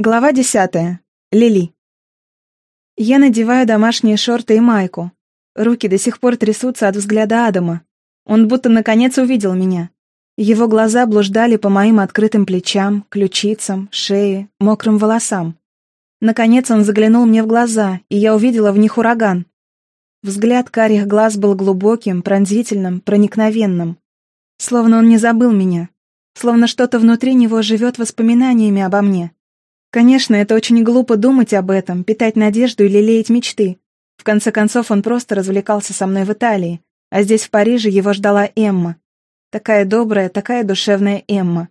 Глава десятая. Лили. Я надеваю домашние шорты и майку. Руки до сих пор трясутся от взгляда Адама. Он будто наконец увидел меня. Его глаза блуждали по моим открытым плечам, ключицам, шее, мокрым волосам. Наконец он заглянул мне в глаза, и я увидела в них ураган. Взгляд карих глаз был глубоким, пронзительным, проникновенным. Словно он не забыл меня. Словно что-то внутри него живет воспоминаниями обо мне. Конечно, это очень глупо думать об этом, питать надежду или лелеять мечты. В конце концов, он просто развлекался со мной в Италии, а здесь, в Париже, его ждала Эмма. Такая добрая, такая душевная Эмма.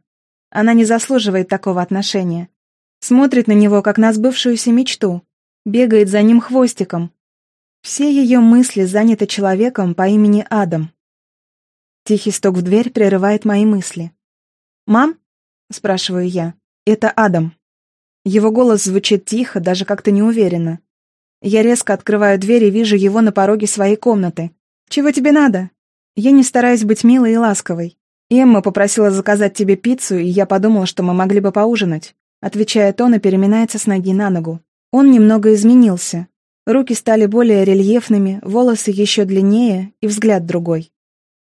Она не заслуживает такого отношения. Смотрит на него, как на сбывшуюся мечту. Бегает за ним хвостиком. Все ее мысли заняты человеком по имени Адам. Тихий стук в дверь прерывает мои мысли. «Мам?» — спрашиваю я. «Это Адам». Его голос звучит тихо, даже как-то неуверенно. Я резко открываю дверь и вижу его на пороге своей комнаты. «Чего тебе надо?» Я не стараюсь быть милой и ласковой. Эмма попросила заказать тебе пиццу, и я подумала, что мы могли бы поужинать. Отвечает он и переминается с ноги на ногу. Он немного изменился. Руки стали более рельефными, волосы еще длиннее и взгляд другой.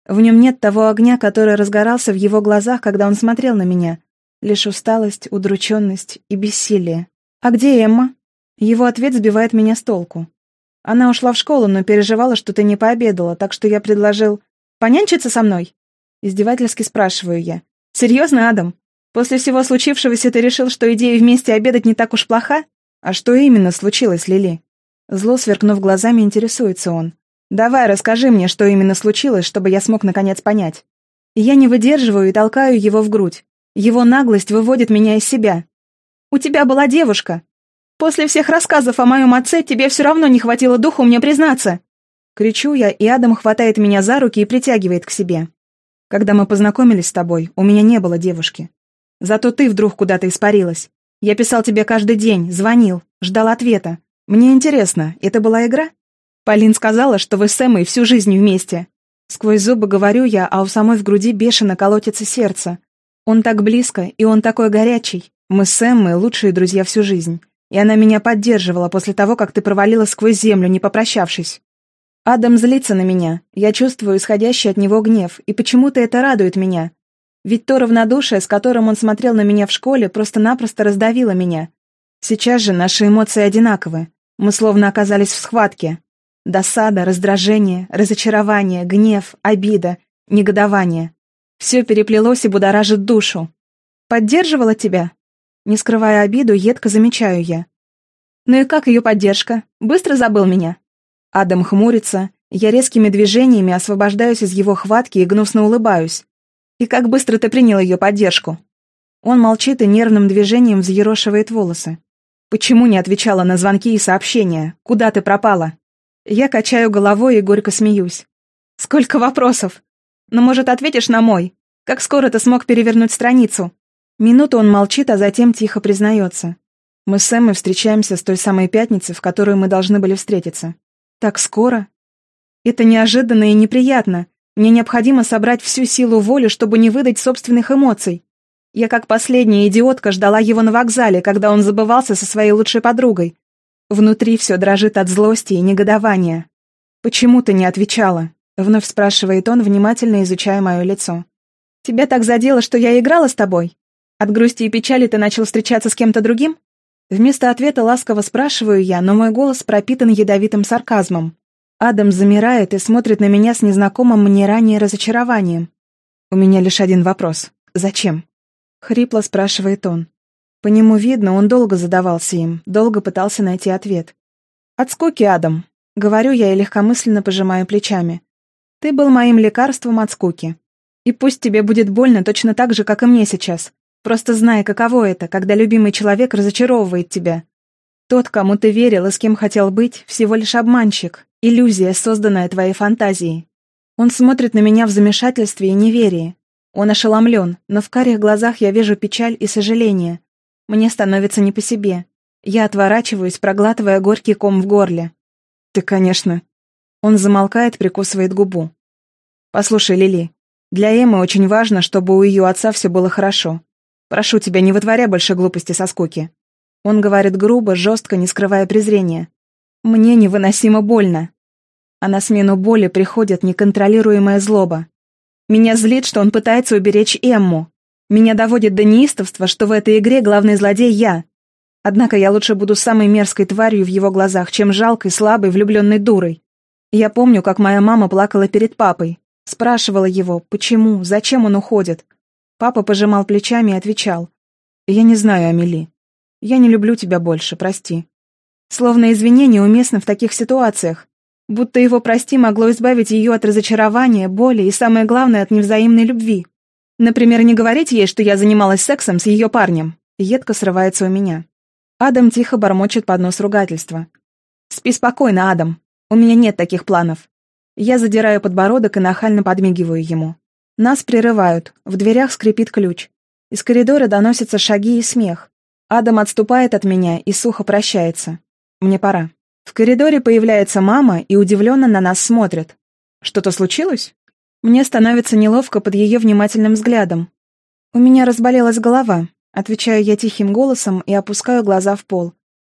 В нем нет того огня, который разгорался в его глазах, когда он смотрел на меня, Лишь усталость, удрученность и бессилие. «А где Эмма?» Его ответ сбивает меня с толку. Она ушла в школу, но переживала, что ты не пообедала, так что я предложил «Понянчиться со мной?» Издевательски спрашиваю я. «Серьезно, Адам? После всего случившегося ты решил, что идея вместе обедать не так уж плоха? А что именно случилось, Лили?» Зло сверкнув глазами, интересуется он. «Давай, расскажи мне, что именно случилось, чтобы я смог наконец понять». я не выдерживаю и толкаю его в грудь. Его наглость выводит меня из себя. «У тебя была девушка. После всех рассказов о моем отце тебе все равно не хватило духу мне признаться». Кричу я, и Адам хватает меня за руки и притягивает к себе. «Когда мы познакомились с тобой, у меня не было девушки. Зато ты вдруг куда-то испарилась. Я писал тебе каждый день, звонил, ждал ответа. Мне интересно, это была игра?» Полин сказала, что вы с Эммой всю жизнь вместе. Сквозь зубы говорю я, а у самой в груди бешено колотится сердце. Он так близко, и он такой горячий. Мы с Эммой лучшие друзья всю жизнь. И она меня поддерживала после того, как ты провалилась сквозь землю, не попрощавшись. Адам злится на меня. Я чувствую исходящий от него гнев, и почему-то это радует меня. Ведь то равнодушие, с которым он смотрел на меня в школе, просто-напросто раздавило меня. Сейчас же наши эмоции одинаковы. Мы словно оказались в схватке. Досада, раздражение, разочарование, гнев, обида, негодование. Все переплелось и будоражит душу. Поддерживала тебя? Не скрывая обиду, едко замечаю я. Ну и как ее поддержка? Быстро забыл меня? Адам хмурится, я резкими движениями освобождаюсь из его хватки и гнусно улыбаюсь. И как быстро ты принял ее поддержку? Он молчит и нервным движением взъерошивает волосы. Почему не отвечала на звонки и сообщения? Куда ты пропала? Я качаю головой и горько смеюсь. Сколько вопросов! Но, может, ответишь на мой? Как скоро ты смог перевернуть страницу?» Минуту он молчит, а затем тихо признается. «Мы с Эммой встречаемся с той самой пятницы, в которую мы должны были встретиться. Так скоро?» «Это неожиданно и неприятно. Мне необходимо собрать всю силу воли, чтобы не выдать собственных эмоций. Я как последняя идиотка ждала его на вокзале, когда он забывался со своей лучшей подругой. Внутри все дрожит от злости и негодования. «Почему ты не отвечала?» Вновь спрашивает он, внимательно изучая мое лицо. «Тебя так задело, что я играла с тобой? От грусти и печали ты начал встречаться с кем-то другим?» Вместо ответа ласково спрашиваю я, но мой голос пропитан ядовитым сарказмом. Адам замирает и смотрит на меня с незнакомым мне ранее разочарованием. «У меня лишь один вопрос. Зачем?» Хрипло спрашивает он. По нему видно, он долго задавался им, долго пытался найти ответ. «От скуки, Адам», — говорю я и легкомысленно пожимаю плечами. Ты был моим лекарством от скуки. И пусть тебе будет больно точно так же, как и мне сейчас. Просто знай, каково это, когда любимый человек разочаровывает тебя. Тот, кому ты верил и с кем хотел быть, всего лишь обманщик, иллюзия, созданная твоей фантазией. Он смотрит на меня в замешательстве и неверии. Он ошеломлен, но в карих глазах я вижу печаль и сожаление. Мне становится не по себе. Я отворачиваюсь, проглатывая горький ком в горле. «Ты, конечно, он замолкает, прикусывает губу. «Послушай, Лили, для Эммы очень важно, чтобы у ее отца все было хорошо. Прошу тебя, не вытворяй больше глупости со скуки. Он говорит грубо, жестко, не скрывая презрения. Мне невыносимо больно. А на смену боли приходит неконтролируемая злоба. Меня злит, что он пытается уберечь Эмму. Меня доводит до неистовства, что в этой игре главный злодей я. Однако я лучше буду самой мерзкой тварью в его глазах, чем жалкой, слабой, влюбленной дурой. Я помню, как моя мама плакала перед папой. Спрашивала его, почему, зачем он уходит. Папа пожимал плечами и отвечал. «Я не знаю, Амели. Я не люблю тебя больше, прости». Словно извинение уместно в таких ситуациях. Будто его «прости» могло избавить ее от разочарования, боли и, самое главное, от невзаимной любви. Например, не говорить ей, что я занималась сексом с ее парнем. Едко срывается у меня. Адам тихо бормочет под нос ругательства. «Спи спокойно, Адам. У меня нет таких планов». Я задираю подбородок и нахально подмигиваю ему. Нас прерывают, в дверях скрипит ключ. Из коридора доносятся шаги и смех. Адам отступает от меня и сухо прощается. Мне пора. В коридоре появляется мама и удивленно на нас смотрит. Что-то случилось? Мне становится неловко под ее внимательным взглядом. У меня разболелась голова, отвечаю я тихим голосом и опускаю глаза в пол.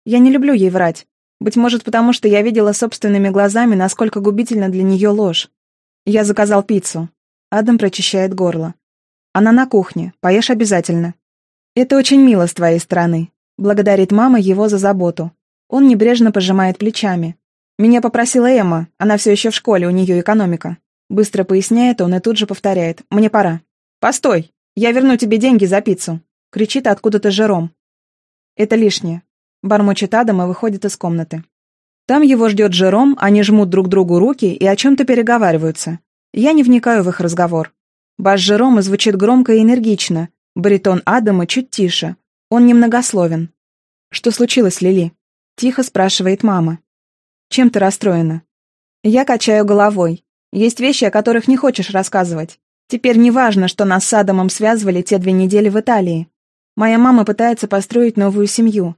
Я не люблю ей врать. Быть может, потому что я видела собственными глазами, насколько губительна для нее ложь. Я заказал пиццу. Адам прочищает горло. Она на кухне, поешь обязательно. Это очень мило с твоей стороны. Благодарит мама его за заботу. Он небрежно пожимает плечами. «Меня попросила Эмма, она все еще в школе, у нее экономика». Быстро поясняет он и тут же повторяет. «Мне пора». «Постой! Я верну тебе деньги за пиццу!» Кричит откуда-то Жером. «Это лишнее». Бормочет Адам и выходит из комнаты. Там его ждет Жером, они жмут друг другу руки и о чем-то переговариваются. Я не вникаю в их разговор. Бас Жерома звучит громко и энергично, баритон Адама чуть тише. Он немногословен. «Что случилось, Лили?» Тихо спрашивает мама. Чем ты расстроена? Я качаю головой. Есть вещи, о которых не хочешь рассказывать. Теперь не важно, что нас с Адамом связывали те две недели в Италии. Моя мама пытается построить новую семью.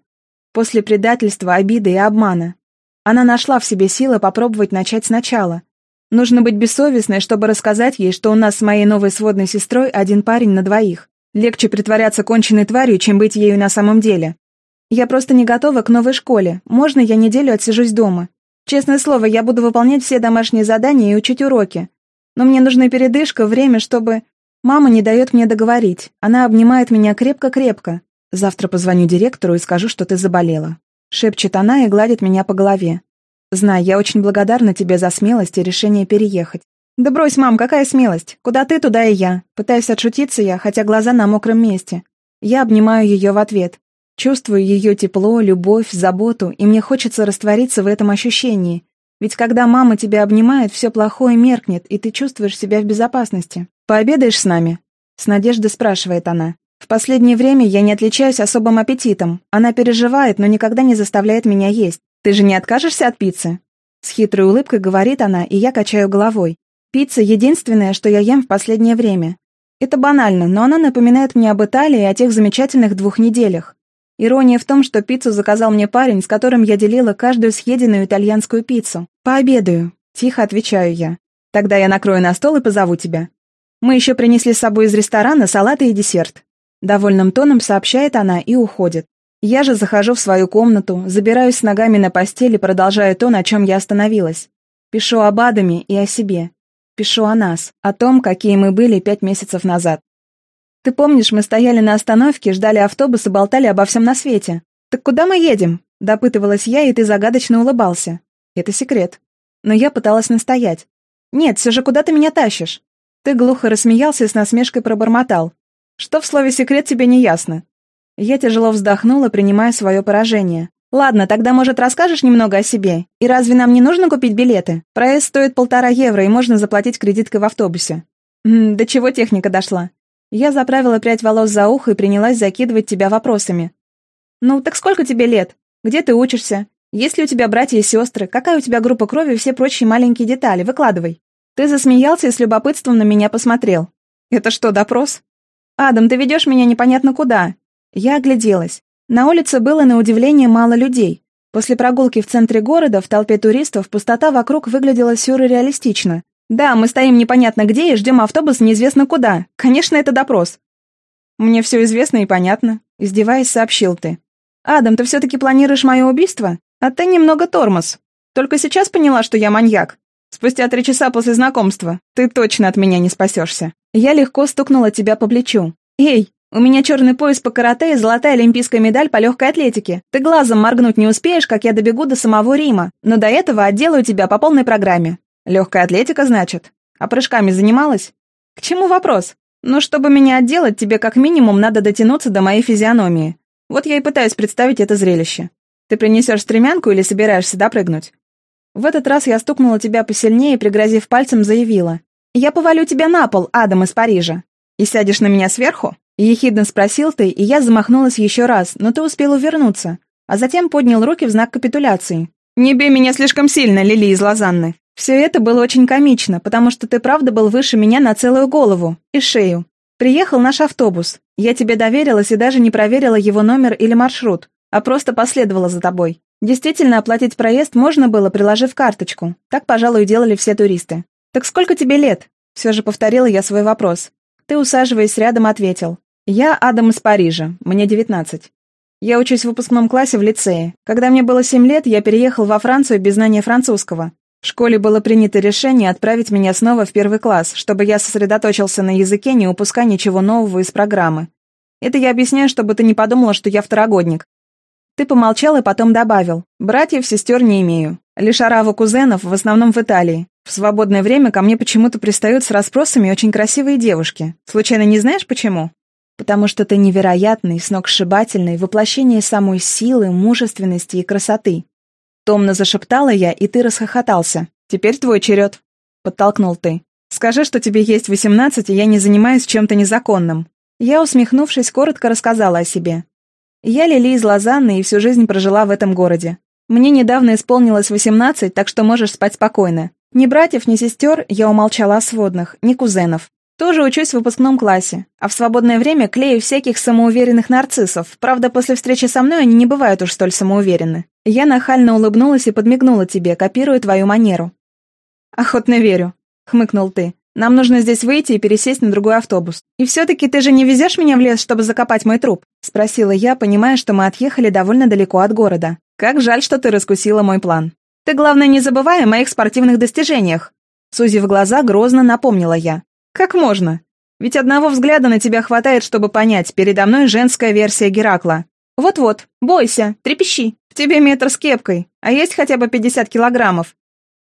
После предательства, обиды и обмана. Она нашла в себе силы попробовать начать сначала. Нужно быть бессовестной, чтобы рассказать ей, что у нас с моей новой сводной сестрой один парень на двоих. Легче притворяться конченной тварью, чем быть ею на самом деле. Я просто не готова к новой школе. Можно я неделю отсижусь дома? Честное слово, я буду выполнять все домашние задания и учить уроки. Но мне нужна передышка, время, чтобы... Мама не дает мне договорить. Она обнимает меня крепко-крепко. Завтра позвоню директору и скажу, что ты заболела. Шепчет она и гладит меня по голове. Знай, я очень благодарна тебе за смелость и решение переехать. Да брось, мам, какая смелость? Куда ты, туда и я. Пытаюсь отшутиться я, хотя глаза на мокром месте. Я обнимаю ее в ответ. Чувствую ее тепло, любовь, заботу, и мне хочется раствориться в этом ощущении. Ведь когда мама тебя обнимает, все плохое меркнет, и ты чувствуешь себя в безопасности. «Пообедаешь с нами?» С надеждой спрашивает она. «В последнее время я не отличаюсь особым аппетитом. Она переживает, но никогда не заставляет меня есть. Ты же не откажешься от пиццы?» С хитрой улыбкой говорит она, и я качаю головой. Пицца — единственное, что я ем в последнее время. Это банально, но она напоминает мне об Италии и о тех замечательных двух неделях. Ирония в том, что пиццу заказал мне парень, с которым я делила каждую съеденную итальянскую пиццу. «Пообедаю», — тихо отвечаю я. «Тогда я накрою на стол и позову тебя». Мы еще принесли с собой из ресторана салаты и десерт. Довольным тоном сообщает она и уходит. Я же захожу в свою комнату, забираюсь с ногами на постель и продолжаю то, на чем я остановилась. Пишу об Адаме и о себе. Пишу о нас, о том, какие мы были пять месяцев назад. Ты помнишь, мы стояли на остановке, ждали автобуса, болтали обо всем на свете. Так куда мы едем? Допытывалась я, и ты загадочно улыбался. Это секрет. Но я пыталась настоять. Нет, все же куда ты меня тащишь? Ты глухо рассмеялся и с насмешкой пробормотал. Что в слове «секрет» тебе не ясно? Я тяжело вздохнула, принимая свое поражение. «Ладно, тогда, может, расскажешь немного о себе? И разве нам не нужно купить билеты? Проезд стоит полтора евро, и можно заплатить кредиткой в автобусе». М до чего техника дошла? Я заправила прядь волос за ухо и принялась закидывать тебя вопросами. «Ну, так сколько тебе лет? Где ты учишься? Есть ли у тебя братья и сестры? Какая у тебя группа крови и все прочие маленькие детали? Выкладывай». Ты засмеялся и с любопытством на меня посмотрел. «Это что, допрос?» «Адам, ты ведешь меня непонятно куда». Я огляделась. На улице было на удивление мало людей. После прогулки в центре города в толпе туристов пустота вокруг выглядела сюрреалистично. «Да, мы стоим непонятно где и ждем автобус неизвестно куда. Конечно, это допрос». «Мне все известно и понятно», — издеваясь, сообщил ты. «Адам, ты все-таки планируешь мое убийство? А ты немного тормоз. Только сейчас поняла, что я маньяк. Спустя три часа после знакомства. Ты точно от меня не спасешься. Я легко стукнула тебя по плечу. Эй, у меня черный пояс по карате и золотая олимпийская медаль по легкой атлетике. Ты глазом моргнуть не успеешь, как я добегу до самого Рима, но до этого отделаю тебя по полной программе. Легкая атлетика, значит? А прыжками занималась? К чему вопрос? Ну, чтобы меня отделать, тебе как минимум надо дотянуться до моей физиономии. Вот я и пытаюсь представить это зрелище. Ты принесешь стремянку или собираешься допрыгнуть? В этот раз я стукнула тебя посильнее пригрозив пальцем, заявила. «Я повалю тебя на пол, Адам из Парижа. И сядешь на меня сверху?» Ехидно спросил ты, и я замахнулась еще раз, но ты успел увернуться, а затем поднял руки в знак капитуляции. «Не бей меня слишком сильно, Лили из Лозанны!» Все это было очень комично, потому что ты правда был выше меня на целую голову и шею. Приехал наш автобус. Я тебе доверилась и даже не проверила его номер или маршрут, а просто последовала за тобой. Действительно, оплатить проезд можно было, приложив карточку. Так, пожалуй, делали все туристы. «Так сколько тебе лет?» Все же повторила я свой вопрос. Ты, усаживаясь рядом, ответил. «Я Адам из Парижа. Мне девятнадцать. Я учусь в выпускном классе в лицее. Когда мне было семь лет, я переехал во Францию без знания французского. В школе было принято решение отправить меня снова в первый класс, чтобы я сосредоточился на языке, не упуская ничего нового из программы. Это я объясняю, чтобы ты не подумала, что я второгодник. Ты помолчал и потом добавил. Братьев, сестер не имею. Лишь ораву кузенов, в основном в Италии. В свободное время ко мне почему-то пристают с расспросами очень красивые девушки. Случайно не знаешь, почему? потому что ты невероятный, сногсшибательный, воплощение самой силы, мужественности и красоты. Томно зашептала я, и ты расхохотался. Теперь твой черед. Подтолкнул ты. Скажи, что тебе есть восемнадцать, и я не занимаюсь чем-то незаконным. Я, усмехнувшись, коротко рассказала о себе. Я Лили из Лозанны и всю жизнь прожила в этом городе. Мне недавно исполнилось восемнадцать, так что можешь спать спокойно. Ни братьев, ни сестер, я умолчала о сводных, ни кузенов. Тоже учусь в выпускном классе, а в свободное время клею всяких самоуверенных нарциссов. Правда, после встречи со мной они не бывают уж столь самоуверенны. Я нахально улыбнулась и подмигнула тебе, копируя твою манеру. «Охотно верю», — хмыкнул ты. «Нам нужно здесь выйти и пересесть на другой автобус. И все-таки ты же не везешь меня в лес, чтобы закопать мой труп?» — спросила я, понимая, что мы отъехали довольно далеко от города. «Как жаль, что ты раскусила мой план. Ты, главное, не забывай о моих спортивных достижениях». Сузив глаза, грозно напомнила я. Как можно? Ведь одного взгляда на тебя хватает, чтобы понять, передо мной женская версия Геракла. Вот-вот, бойся, трепещи. В тебе метр с кепкой, а есть хотя бы 50 килограммов.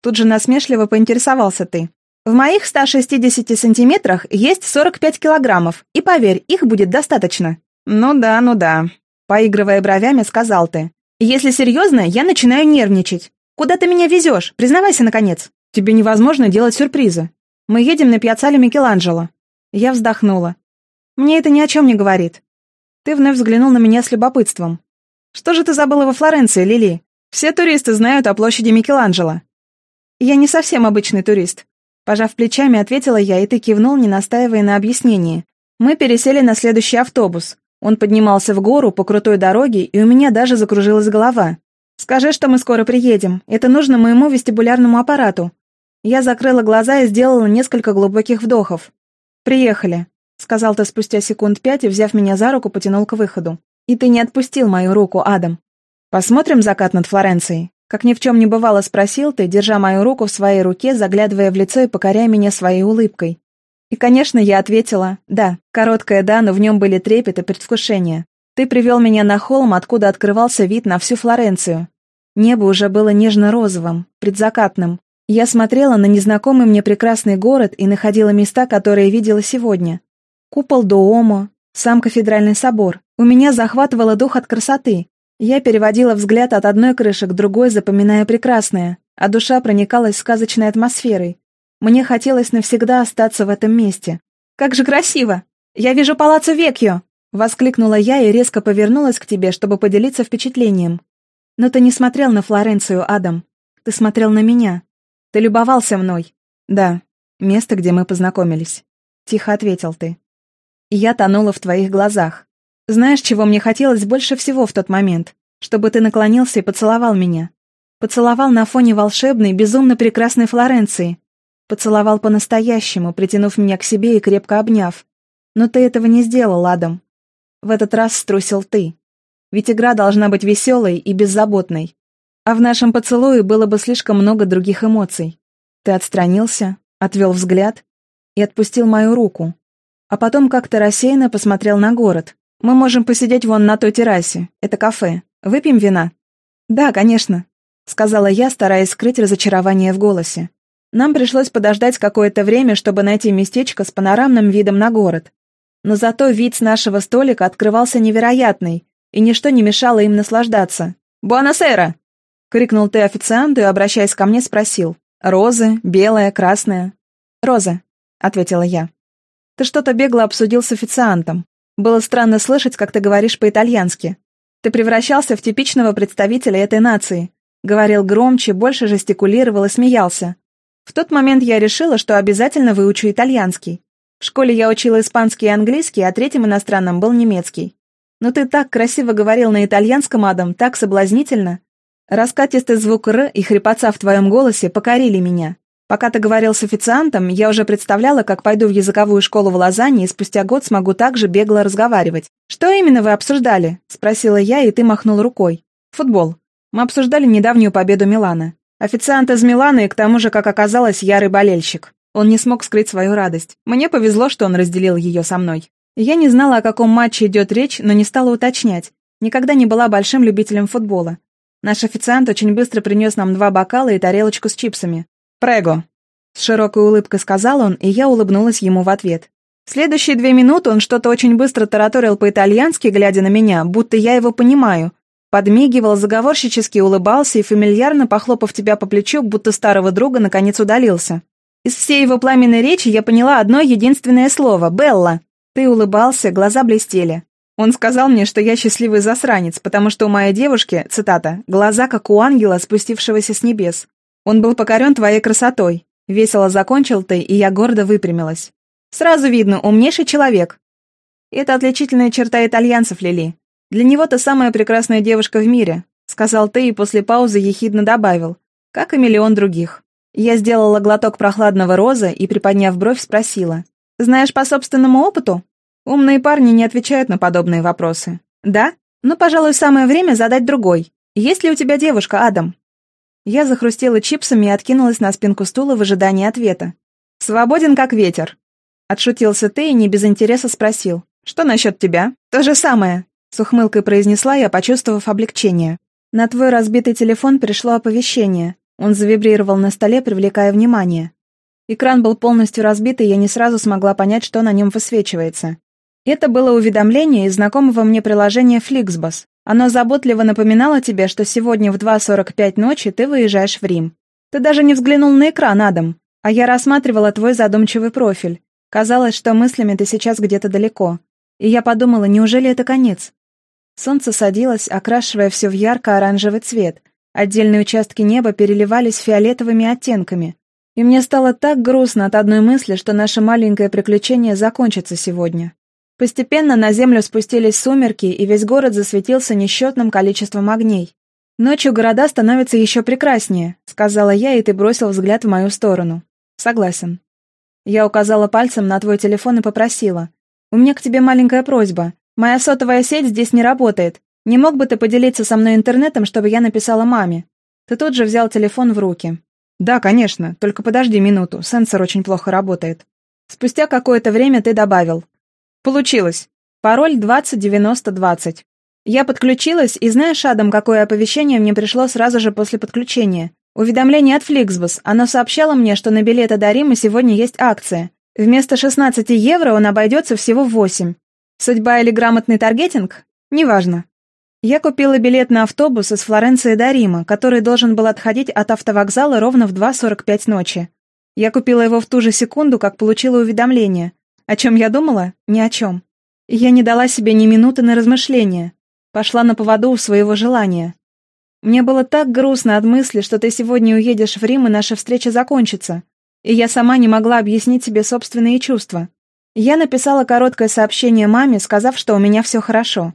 Тут же насмешливо поинтересовался ты. В моих 160 сантиметрах есть 45 килограммов, и поверь, их будет достаточно. Ну да, ну да. Поигрывая бровями, сказал ты. Если серьезно, я начинаю нервничать. Куда ты меня везешь? Признавайся, наконец. Тебе невозможно делать сюрпризы. Мы едем на пьяцале Микеланджело». Я вздохнула. «Мне это ни о чем не говорит». Ты вновь взглянул на меня с любопытством. «Что же ты забыла во Флоренции, Лили? Все туристы знают о площади Микеланджело». «Я не совсем обычный турист». Пожав плечами, ответила я, и ты кивнул, не настаивая на объяснении. Мы пересели на следующий автобус. Он поднимался в гору по крутой дороге, и у меня даже закружилась голова. «Скажи, что мы скоро приедем. Это нужно моему вестибулярному аппарату. Я закрыла глаза и сделала несколько глубоких вдохов. «Приехали», — сказал ты спустя секунд пять и, взяв меня за руку, потянул к выходу. «И ты не отпустил мою руку, Адам. Посмотрим закат над Флоренцией?» Как ни в чем не бывало, спросил ты, держа мою руку в своей руке, заглядывая в лицо и покоряя меня своей улыбкой. И, конечно, я ответила «да». Короткое «да», но в нем были трепет и предвкушение. Ты привел меня на холм, откуда открывался вид на всю Флоренцию. Небо уже было нежно-розовым, предзакатным, я смотрела на незнакомый мне прекрасный город и находила места, которые видела сегодня. Купол Дуомо, сам кафедральный собор. У меня захватывало дух от красоты. Я переводила взгляд от одной крыши к другой, запоминая прекрасное, а душа проникалась сказочной атмосферой. Мне хотелось навсегда остаться в этом месте. «Как же красиво! Я вижу палаццо Векьо!» Воскликнула я и резко повернулась к тебе, чтобы поделиться впечатлением. Но ты не смотрел на Флоренцию, Адам. Ты смотрел на меня. Ты любовался мной?» «Да, место, где мы познакомились», — тихо ответил ты. И я тонула в твоих глазах. Знаешь, чего мне хотелось больше всего в тот момент? Чтобы ты наклонился и поцеловал меня. Поцеловал на фоне волшебной, безумно прекрасной Флоренции. Поцеловал по-настоящему, притянув меня к себе и крепко обняв. Но ты этого не сделал, Адам. В этот раз струсил ты. ведь игра должна быть веселой и беззаботной. А в нашем поцелуе было бы слишком много других эмоций. Ты отстранился, отвел взгляд и отпустил мою руку. А потом как-то рассеянно посмотрел на город. Мы можем посидеть вон на той террасе. Это кафе. Выпьем вина? Да, конечно, сказала я, стараясь скрыть разочарование в голосе. Нам пришлось подождать какое-то время, чтобы найти местечко с панорамным видом на город. Но зато вид с нашего столика открывался невероятный, и ничто не мешало им наслаждаться. «Буанасера!» — крикнул ты официанту и, обращаясь ко мне, спросил. «Розы? Белая? Красная?» «Роза», — ответила я. «Ты что-то бегло обсудил с официантом. Было странно слышать, как ты говоришь по-итальянски. Ты превращался в типичного представителя этой нации. Говорил громче, больше жестикулировал и смеялся. В тот момент я решила, что обязательно выучу итальянский. В школе я учила испанский и английский, а третьим иностранным был немецкий. Но ты так красиво говорил на итальянском, Адам, так соблазнительно. Раскатистый звук «р» и хрипотца в твоем голосе покорили меня. Пока ты говорил с официантом, я уже представляла, как пойду в языковую школу в Лозанне и спустя год смогу так же бегло разговаривать. «Что именно вы обсуждали?» — спросила я, и ты махнул рукой. «Футбол. Мы обсуждали недавнюю победу Милана. Официант из Милана и к тому же, как оказалось, ярый болельщик. Он не смог скрыть свою радость. Мне повезло, что он разделил ее со мной. Я не знала, о каком матче идет речь, но не стала уточнять. Никогда не была большим любителем футбола. Наш официант очень быстро принес нам два бокала и тарелочку с чипсами. «Прего!» С широкой улыбкой сказал он, и я улыбнулась ему в ответ. В следующие две минуты он что-то очень быстро тараторил по-итальянски, глядя на меня, будто я его понимаю, Подмигивал, заговорщически улыбался и, фамильярно похлопав тебя по плечу, будто старого друга, наконец удалился. Из всей его пламенной речи я поняла одно единственное слово — «Белла». Ты улыбался, глаза блестели. Он сказал мне, что я счастливый засранец, потому что у моей девушки, цитата, «глаза, как у ангела, спустившегося с небес». Он был покорен твоей красотой. Весело закончил ты, и я гордо выпрямилась. Сразу видно, умнейший человек. Это отличительная черта итальянцев, Лили. «Для него ты самая прекрасная девушка в мире», — сказал ты и после паузы ехидно добавил, как и миллион других. Я сделала глоток прохладного роза и, приподняв бровь, спросила. «Знаешь по собственному опыту?» Умные парни не отвечают на подобные вопросы. «Да? Ну, пожалуй, самое время задать другой. Есть ли у тебя девушка, Адам?» Я захрустела чипсами и откинулась на спинку стула в ожидании ответа. «Свободен, как ветер». Отшутился ты и не без интереса спросил. «Что насчет тебя?» «То же самое», с ухмылкой произнесла я, почувствовав облегчение. «На твой разбитый телефон пришло оповещение. Он завибрировал на столе, привлекая внимание. Экран был полностью разбит, и я не сразу смогла понять, что на нем высвечивается. Это было уведомление из знакомого мне приложения Flixbus. Оно заботливо напоминало тебе, что сегодня в 2.45 ночи ты выезжаешь в Рим. Ты даже не взглянул на экран, Адам, а я рассматривала твой задумчивый профиль. Казалось, что мыслями ты сейчас где-то далеко. И я подумала, неужели это конец? Солнце садилось, окрашивая все в ярко-оранжевый цвет. Отдельные участки неба переливались фиолетовыми оттенками. И мне стало так грустно от одной мысли, что наше маленькое приключение закончится сегодня. Постепенно на землю спустились сумерки, и весь город засветился несчетным количеством огней. «Ночью города становятся еще прекраснее», — сказала я, и ты бросил взгляд в мою сторону. «Согласен». Я указала пальцем на твой телефон и попросила. «У меня к тебе маленькая просьба. Моя сотовая сеть здесь не работает. Не мог бы ты поделиться со мной интернетом, чтобы я написала маме?» Ты тут же взял телефон в руки. «Да, конечно, только подожди минуту, сенсор очень плохо работает». Спустя какое-то время ты добавил. «Получилось. Пароль 209020. Я подключилась, и знаешь, Адам, какое оповещение мне пришло сразу же после подключения? Уведомление от Flixbus. Оно сообщало мне, что на билеты до Рима сегодня есть акция. Вместо 16 евро он обойдется всего в 8. Судьба или грамотный таргетинг? Неважно. Я купила билет на автобус из Флоренции до Рима, который должен был отходить от автовокзала ровно в 2.45 ночи. Я купила его в ту же секунду, как получила уведомление. О чем я думала? Ни о чем. Я не дала себе ни минуты на размышления. Пошла на поводу у своего желания. Мне было так грустно от мысли, что ты сегодня уедешь в Рим, и наша встреча закончится. И я сама не могла объяснить себе собственные чувства. Я написала короткое сообщение маме, сказав, что у меня все хорошо.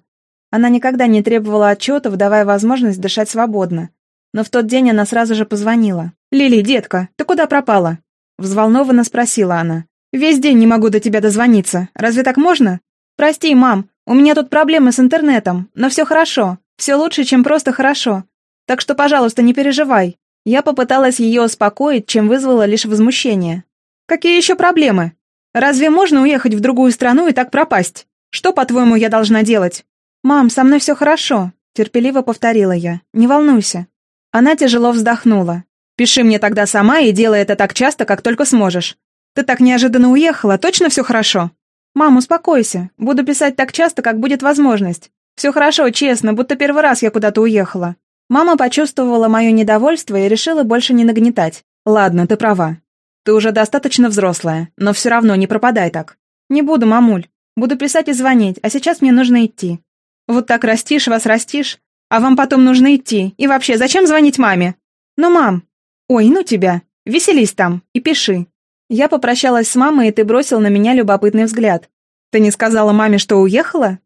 Она никогда не требовала отчетов, давая возможность дышать свободно. Но в тот день она сразу же позвонила. «Лили, детка, ты куда пропала?» Взволнованно спросила она. «Весь день не могу до тебя дозвониться. Разве так можно?» «Прости, мам, У меня тут проблемы с интернетом, но все хорошо. Все лучше, чем просто хорошо. Так что, пожалуйста, не переживай. Я попыталась ее успокоить, чем вызвала лишь возмущение. Какие еще проблемы? Разве можно уехать в другую страну и так пропасть? Что, по-твоему, я должна делать? Мам, со мной все хорошо, терпеливо повторила я. Не волнуйся. Она тяжело вздохнула. Пиши мне тогда сама и делай это так часто, как только сможешь. Ты так неожиданно уехала, точно все хорошо? Мам, успокойся. Буду писать так часто, как будет возможность. Все хорошо, честно, будто первый раз я куда-то уехала. Мама почувствовала мое недовольство и решила больше не нагнетать. Ладно, ты права. Ты уже достаточно взрослая, но все равно не пропадай так. Не буду, мамуль. Буду писать и звонить, а сейчас мне нужно идти. Вот так растишь вас, растишь, а вам потом нужно идти. И вообще, зачем звонить маме? Ну, мам, «Ой, ну тебя! Веселись там и пиши!» Я попрощалась с мамой, и ты бросил на меня любопытный взгляд. «Ты не сказала маме, что уехала?»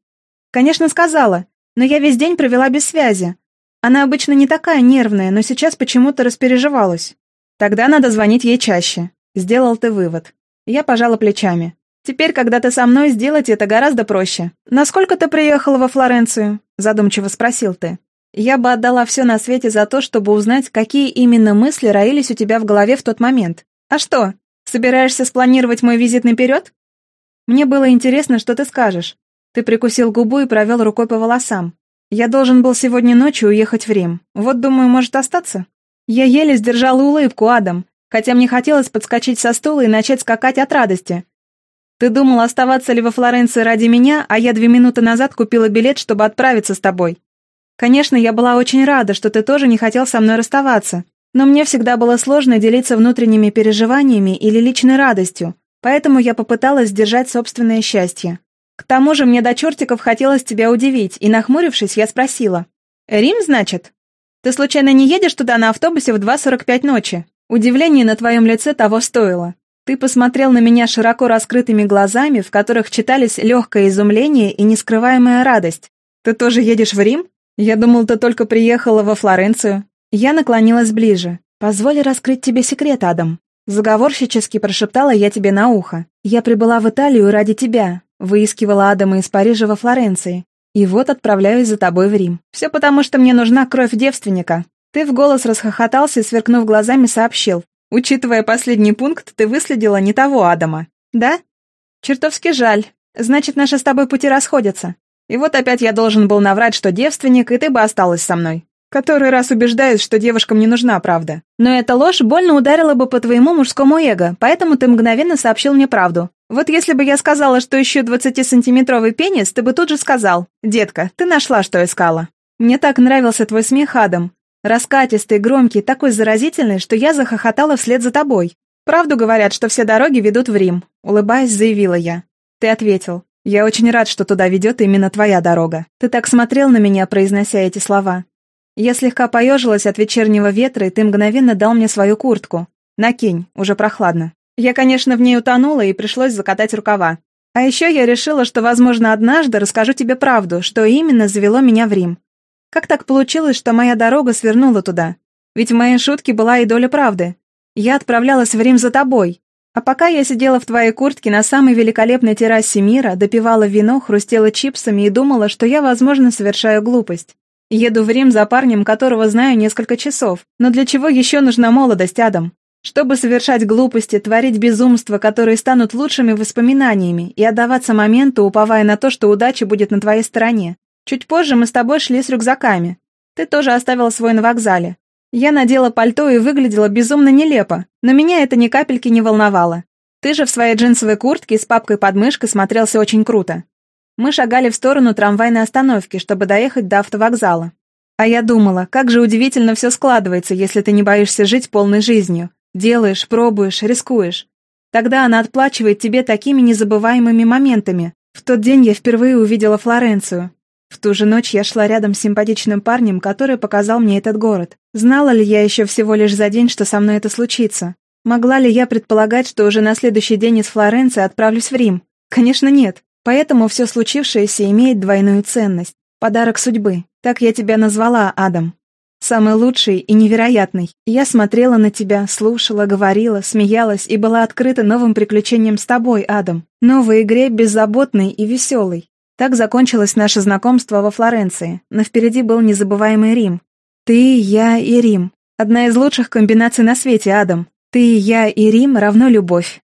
«Конечно, сказала, но я весь день провела без связи. Она обычно не такая нервная, но сейчас почему-то распереживалась. Тогда надо звонить ей чаще. Сделал ты вывод. Я пожала плечами. Теперь, когда ты со мной, сделать это гораздо проще. Насколько ты приехала во Флоренцию? Задумчиво спросил ты. Я бы отдала все на свете за то, чтобы узнать, какие именно мысли роились у тебя в голове в тот момент. А что, собираешься спланировать мой визит наперед? Мне было интересно, что ты скажешь. Ты прикусил губу и провел рукой по волосам. Я должен был сегодня ночью уехать в Рим. Вот, думаю, может остаться? Я еле сдержала улыбку, Адам, хотя мне хотелось подскочить со стула и начать скакать от радости. Ты думал, оставаться ли во Флоренции ради меня, а я две минуты назад купила билет, чтобы отправиться с тобой. Конечно, я была очень рада, что ты тоже не хотел со мной расставаться, но мне всегда было сложно делиться внутренними переживаниями или личной радостью, поэтому я попыталась сдержать собственное счастье. К тому же мне до чертиков хотелось тебя удивить, и, нахмурившись, я спросила. «Рим, значит? Ты случайно не едешь туда на автобусе в 2.45 ночи?» Удивление на твоем лице того стоило. Ты посмотрел на меня широко раскрытыми глазами, в которых читались легкое изумление и нескрываемая радость. «Ты тоже едешь в Рим?» «Я думал, ты только приехала во Флоренцию». Я наклонилась ближе. «Позволь раскрыть тебе секрет, Адам». Заговорщически прошептала я тебе на ухо. «Я прибыла в Италию ради тебя», выискивала Адама из Парижа во Флоренции. «И вот отправляюсь за тобой в Рим. Все потому, что мне нужна кровь девственника». Ты в голос расхохотался и, сверкнув глазами, сообщил. «Учитывая последний пункт, ты выследила не того Адама». «Да?» «Чертовски жаль. Значит, наши с тобой пути расходятся. И вот опять я должен был наврать, что девственник, и ты бы осталась со мной. Который раз убеждаюсь, что девушкам не нужна правда. Но эта ложь больно ударила бы по твоему мужскому эго, поэтому ты мгновенно сообщил мне правду. Вот если бы я сказала, что ищу 20-сантиметровый пенис, ты бы тут же сказал, «Детка, ты нашла, что искала». Мне так нравился твой смех, Адам. Раскатистый, громкий, такой заразительный, что я захохотала вслед за тобой. Правду говорят, что все дороги ведут в Рим, улыбаясь, заявила я. Ты ответил, я очень рад, что туда ведет именно твоя дорога. Ты так смотрел на меня, произнося эти слова. Я слегка поежилась от вечернего ветра, и ты мгновенно дал мне свою куртку. Накинь, уже прохладно. Я, конечно, в ней утонула, и пришлось закатать рукава. А еще я решила, что, возможно, однажды расскажу тебе правду, что именно завело меня в Рим. Как так получилось, что моя дорога свернула туда? Ведь в моей шутке была и доля правды. Я отправлялась в Рим за тобой, а пока я сидела в твоей куртке на самой великолепной террасе мира, допивала вино, хрустела чипсами и думала, что я, возможно, совершаю глупость. Еду в Рим за парнем, которого знаю несколько часов. Но для чего еще нужна молодость, Адам? Чтобы совершать глупости, творить безумства, которые станут лучшими воспоминаниями, и отдаваться моменту, уповая на то, что удача будет на твоей стороне. Чуть позже мы с тобой шли с рюкзаками. Ты тоже оставил свой на вокзале. Я надела пальто и выглядела безумно нелепо, но меня это ни капельки не волновало. Ты же в своей джинсовой куртке с папкой под мышкой смотрелся очень круто. Мы шагали в сторону трамвайной остановки, чтобы доехать до автовокзала. А я думала, как же удивительно все складывается, если ты не боишься жить полной жизнью. Делаешь, пробуешь, рискуешь. Тогда она отплачивает тебе такими незабываемыми моментами. В тот день я впервые увидела Флоренцию, в ту же ночь я шла рядом с симпатичным парнем, который показал мне этот город. Знала ли я еще всего лишь за день, что со мной это случится? Могла ли я предполагать, что уже на следующий день из Флоренции отправлюсь в Рим? Конечно, нет. Поэтому все случившееся имеет двойную ценность. Подарок судьбы. Так я тебя назвала, Адам. Самый лучший и невероятный. Я смотрела на тебя, слушала, говорила, смеялась и была открыта новым приключениям с тобой, Адам. Новой игре, беззаботной и веселой. Так закончилось наше знакомство во Флоренции, но впереди был незабываемый Рим. Ты, я и Рим. Одна из лучших комбинаций на свете, Адам. Ты, я и Рим равно любовь.